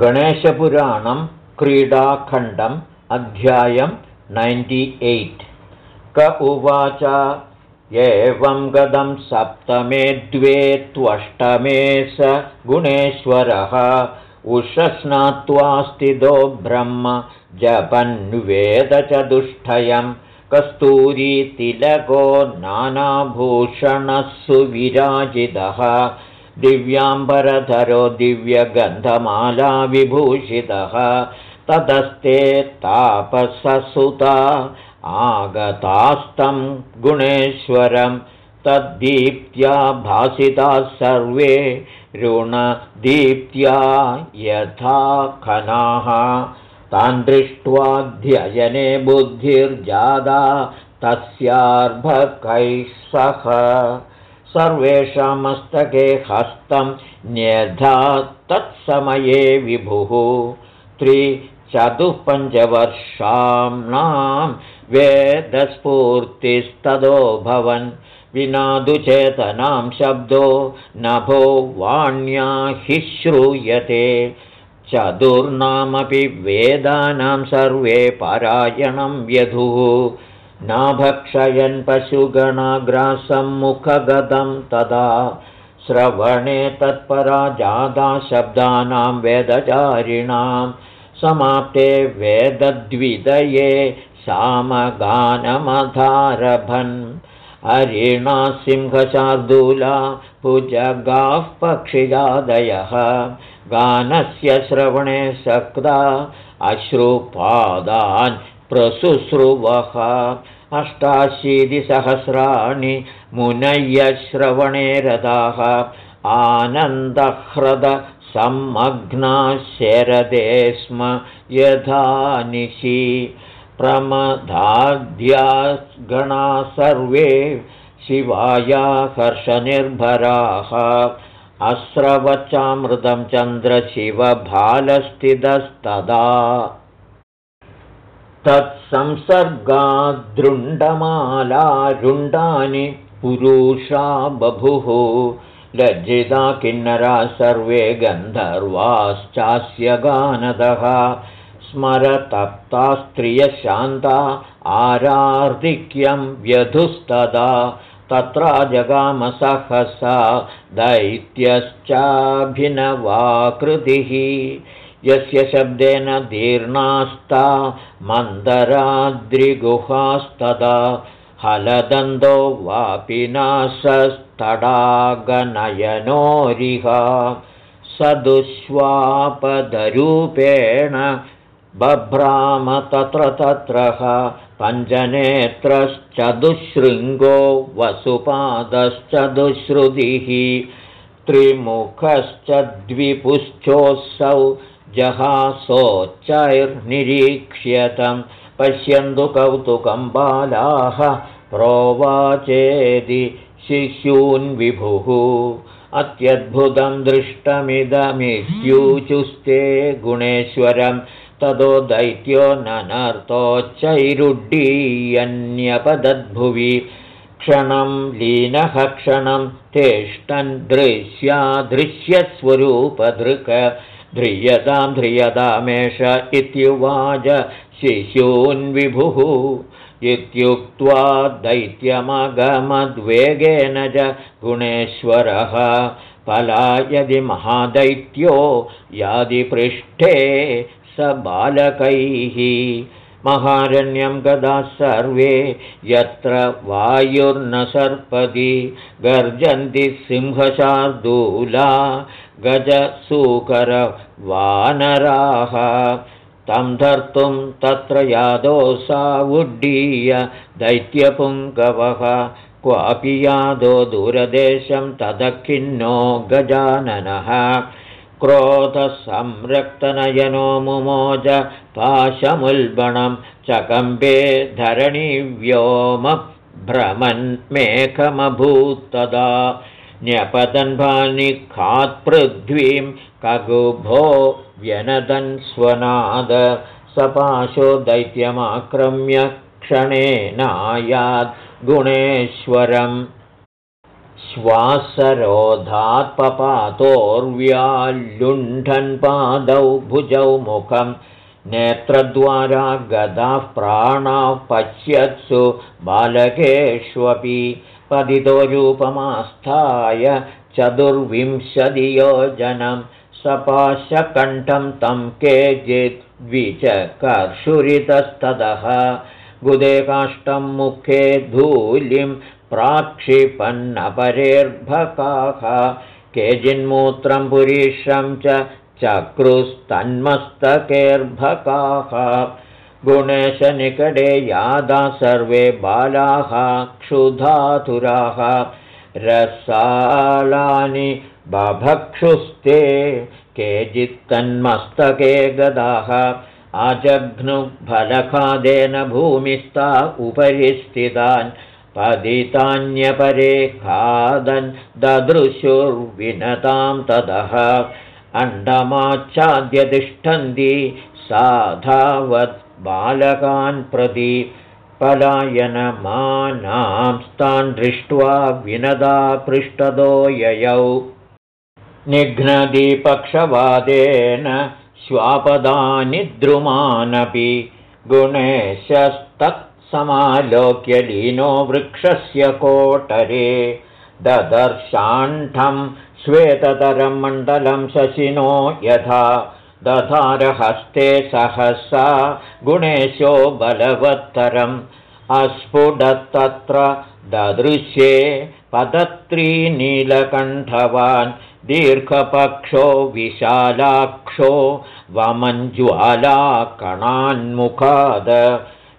गणेशपुराणं क्रीडाखण्डम् अध्यायं ninety eight. क उवाच एवं गदं सप्तमे द्वे त्वष्टमे स गुणेश्वरः। उषस्नात्वा स्थितो ब्रह्म जपन्वेदचतुष्टयं कस्तूरीतिलको नानाभूषणः सुविराजितः दिव्याम्बरधरो दिव्यगन्धमालाविभूषितः ततस्ते तापससुता आगतास्तं गुणेश्वरं तद्दीप्त्या भासिताः सर्वे ऋणदीप्त्या यथा खनाः। तान् दृष्ट्वाध्ययने बुद्धिर्जादा तस्यार्भकैः सह सर्वेषां मस्तके हस्तं न्यधा तत्समये विभुः। त्रिचतुःपञ्चवर्षाणां वेदस्फूर्तिस्तदो भवन्। विनादुचेतनां शब्दो नभो वाण्या हि श्रूयते। चतुर्नामपि वेदानां सर्वे परायणं व्यधुः नाभक्षयन् पशुगणाग्रासं मुखगदं तदा श्रवणे तत्परा जादा शब्दानां वेदचारिणां समाप्ते वेदद्विदये सामगानमधारभन्। हरिणा सिंहशार्दूला भुजगाः पक्षिजादयः। गानस्य श्रवणे सक्ता अश्रुपादान् प्रसुश्रुवः। अष्टाशीतिसहस्राणि मुनय्यश्रवणे रथाः आनन्दह्रदसम्मग्ना शरदे स्म यथा निशि प्रमदाद्या सर्वे शिवाया हर्षनिर्भराः अस्रवचामृतं चन्द्रशिवभालस्थितस्तदा तत्संसर्गादृण्डमालारुण्डानि पुरुषा बभुः। लज्जिता किन्नरा सर्वे गन्धर्वाश्चास्य गानदः। स्मरतप्ता स्त्रियशान्ता आरार्धिक्यं व्यधुस्तदा। तत्रा जगामसहसा दैत्यश्चाभिनवाकृतिः यस्य शब्देन दीर्णास्ता मन्दराद्रिगुहास्तदा हलदन्तो वापि नासस्तडागनयनोरिह सदुष्वापदरूपेण बभ्राम तत्र तत्रः पञ्चनेत्रश्चतुशृङ्गो वसुपादश्चतुश्रुतिः त्रिमुखश्च द्विपुश्चोऽसौ जहासोच्चैर्निरीक्ष्यतं पश्यन्तु कौतुकं बालाः प्रोवाचेदि शिशून्विभुः अत्यद्भुतं दृष्टमिदमित्यूचुस्ते गुणेश्वरं ततो दैत्यो ननर्तोच्चैरुड्डीयन्यपदद्भुवि क्षणं लीनः क्षणं तिष्ठन् दृश्यादृश्यस्वरूपदृक् ध्रियतां ध्रियतामेष इत्युवाच शिशून्विभुः इत्युक्त्वा दैत्यमगमद्वेगेन च गुणेश्वरः पलायदि महादैत्यो यादिपृष्ठे स बालकैः। महारण्यं गदा सर्वे यत्र वायुर्न सर्पति गर्जन्ति सिंहशार्दूला गजसूकरवानराः। तं धर्तुं तत्र यादोऽसावुड्डीय दैत्यपुङ्गवः। क्वापि यादो दूरदेशं तदखिन्नो गजाननः। क्रोधसंरक्तनयनो मुमोज पाशमुल्बणं चकम्बे न्यपतन्भानिखात्पृथ्वीं कगुभो व्यनदन् स्वनाद सपाशो दैत्यमाक्रम्य क्षणेनायाद् गुणेश्वरम् पादौ भुजौ मुखं नेत्रद्वारा गदाः प्राणाः पश्यत्सु बालकेष्वपि पतितो रूपमास्थाय चतुर्विंशतियोजनं सपाशकण्ठं तं केचिद्विचकर्षुरितस्ततः गुदे काष्ठं मुखे धूलिं प्राक्षिपन्नपरेर्भकाः केचिन्मूत्रं पुरीषं च चक्रुस्तन्मस्तकेर्भकाः गुणेशनिकटे यादा सर्वे बालाः क्षुधातुराः। रसालानि बभक्षुस्ते केचित्तन्मस्तके गदाः। अजघ्नुफलखादेन भूमिस्था उपरि स्थितान् पदितान्यपरे खादन् ददृशुर्विनतां ततः अण्डमाच्छाद्य तिष्ठन्ति साधावत् बालकान् प्रति पलायनमानांस्तान् दृष्ट्वा विनदा पृष्ठदो ययौ। निघ्नदीपक्षवादेन श्वापदानि द्रुमानपि गुणेशस्तत्समालोक्य लीनो वृक्षस्य कोटरे ददर्शाण्ठं श्वेततरं मण्डलं शशिनो यथा दधारहस्ते सहसा गुणेशो बलवत्तरम्। अस्फुटत्तत्र ददृश्ये पदत्रीनीलकण्ठवान् दीर्घपक्षो विशालाक्षो वमञ्ज्वालाकणान्मुखाद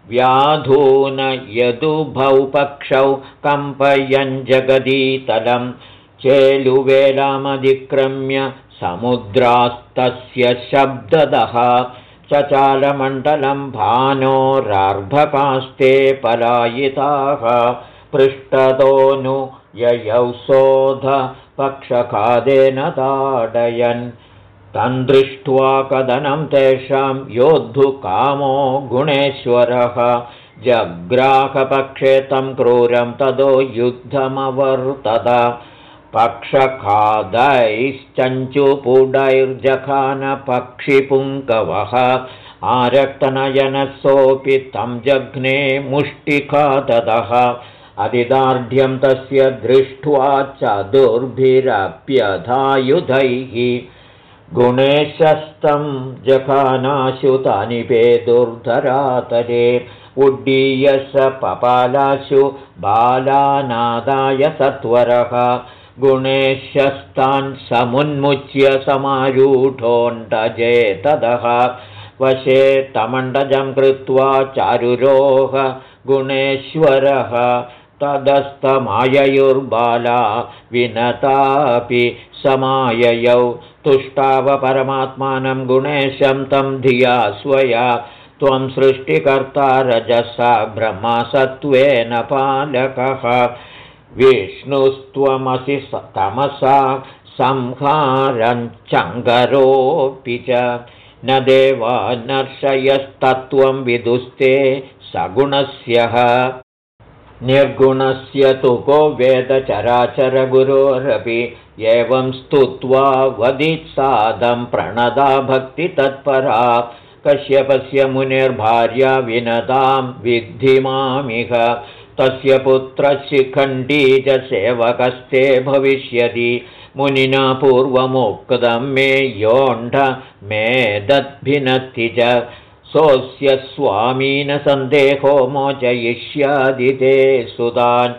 व्याधून यदुभौ पक्षौ कम्पयञ्जगदीतलं चेलुवेलामधिक्रम्य समुद्रास्तस्य शब्ददः चचालमण्डलं भानोरार्भकास्ते पलायिताः पृष्ठतोऽनु ययौ शोध पक्षखादेन ताडयन्। दृष्ट्वा कदनं तेषां योद्धुकामो गुणेश्वरः। जग्राहपक्षे तं क्रूरं तदो युद्धमवर्तत पक्षखादैश्चञ्चुपुडैर्जखानपक्षिपुङ्कवः आरक्तनयनसोऽपि तं जघ्ने मुष्टिखादः अधिदार्ढ्यं तस्य दृष्ट्वा चतुर्भिरप्यधायुधैः। गुणेशस्तं जखानाशु तानि पेदुर्धरातरे उड्डीय स पपालाशु बालानादाय सत्वरः गुणेशस्तान् समुन्मुच्य समारूढोण्डजेतदः वशे तमण्डजं कृत्वा चारुरोह गुणेश्वरः। तदस्तमाययुर्बाला विनतापि समाययौ। तुष्टावपरमात्मानं गुणेशं तं धिया स्वया। त्वं सृष्टिकर्ता रजसा ब्रह्मसत्त्वेन पालकः विष्णुस्त्वमसि तमसा संहारञ्चङ्गरोऽपि च। न देवा नर्षयस्तत्त्वं विदुस्ते सगुणस्यः निर्गुणस्य तु को वेदचराचरगुरोरपि एवं स्तुत्वा वदित्सादं प्रणदा भक्तितत्परा कश्यपस्य मुनिर्भार्या विनतां विद्धिमामिह तस्य पुत्रशिखण्डी च सेवकस्ते भविष्यति। मुनिना पूर्वमुक्तं मे योण्ढ मे दद्भिनत्ति च। सोऽस्य स्वामीनसन्देहो मोचयिष्यादिते सुतान्।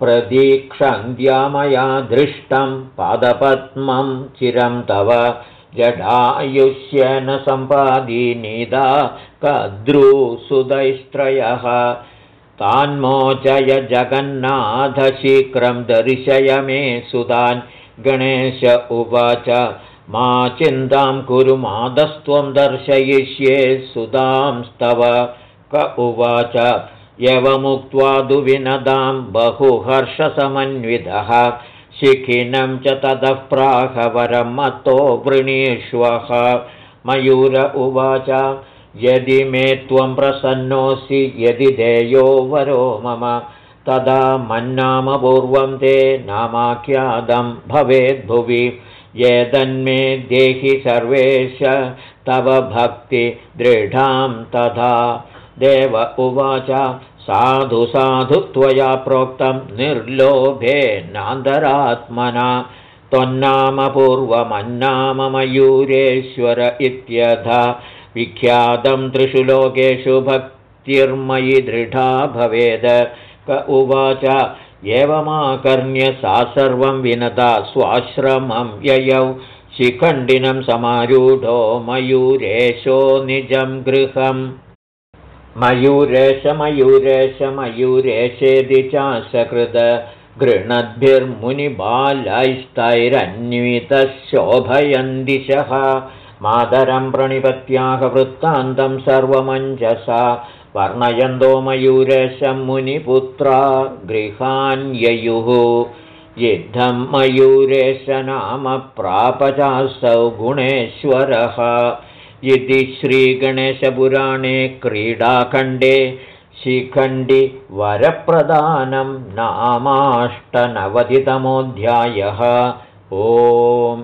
प्रदीक्षन्त्या मया दृष्टं पादपद्मं चिरं तव। जडायुष्येन सम्पादीनिदा कद्रुसुदैस्त्रयः तान्मोचय जगन्नाथशीघ्रं दर्शय मे सुतान्। गणेश उवाच मा चिन्तां कुरु मादस्त्वं दर्शयिष्ये सुधांस्तव क उवाच यवमुक्त्वा दुविनदां बहुहर्षसमन्वितः। शिखिनं च ततः प्राहवरं मतो वृणीष्वः। मयूर उवाच यदि मे त्वं प्रसन्नोऽसि यदि देयो वरो मम। तदा मन्नामपूर्वं ते नामाख्यातं भवेद्भुवि ये देहि सर्वेश तव भक्तिदृढां तथा। देव उवाच साधु साधु त्वया प्रोक्तं निर्लोभेनान्तरात्मना त्वन्नामपूर्वमन्नाममयूरेश्वर इत्यथा विख्यातं त्रिषु लोकेषु भक्तिर्मयि दृढा भवेद। क उवाच एवमाकर्ण्य सा सर्वं विनता स्वाश्रमं ययौ। शिखण्डिनं समारूढो मयूरेशो निजं गृहम्। मयूरेशमयूरेशमयूरेशेदि चाशकृत गृणद्भिर्मुनिबालैस्तैरन्वितः शोभयन्दिशः मातरं प्रणिपत्याः वृत्तान्तं सर्वमञ्जसा वर्णयन्तो मयूरेशं मुनिपुत्रा गृहान्ययुः। युद्धं मयूरेश नाम प्रापचासौ गुणेश्वरः। इति श्रीगणेशपुराणे क्रीडाखण्डे शिखण्डिवरप्रदानं नामाष्टनवतितमोऽध्यायः। ओम्